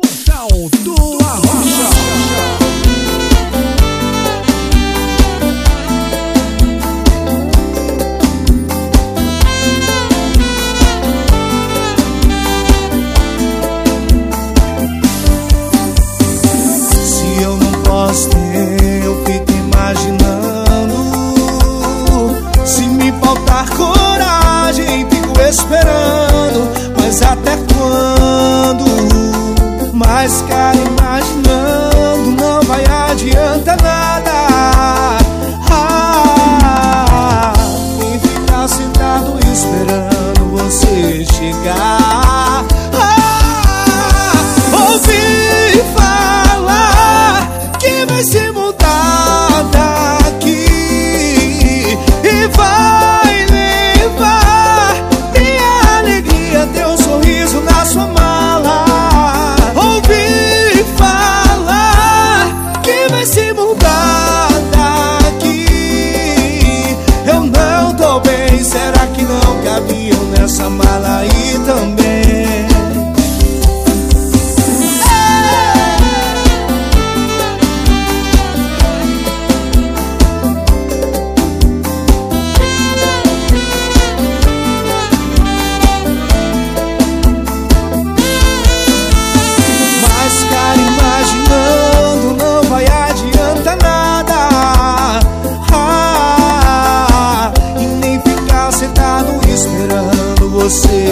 Portal do Arroz. Será que não cabiam nessa mala aí também?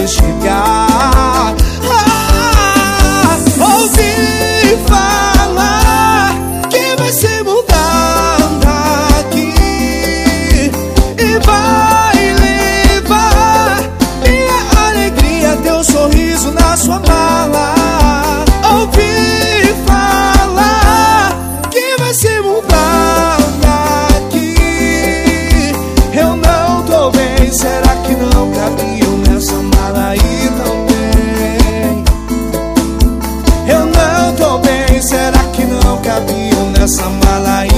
chegar. Será que não cabiam nessa mala aí?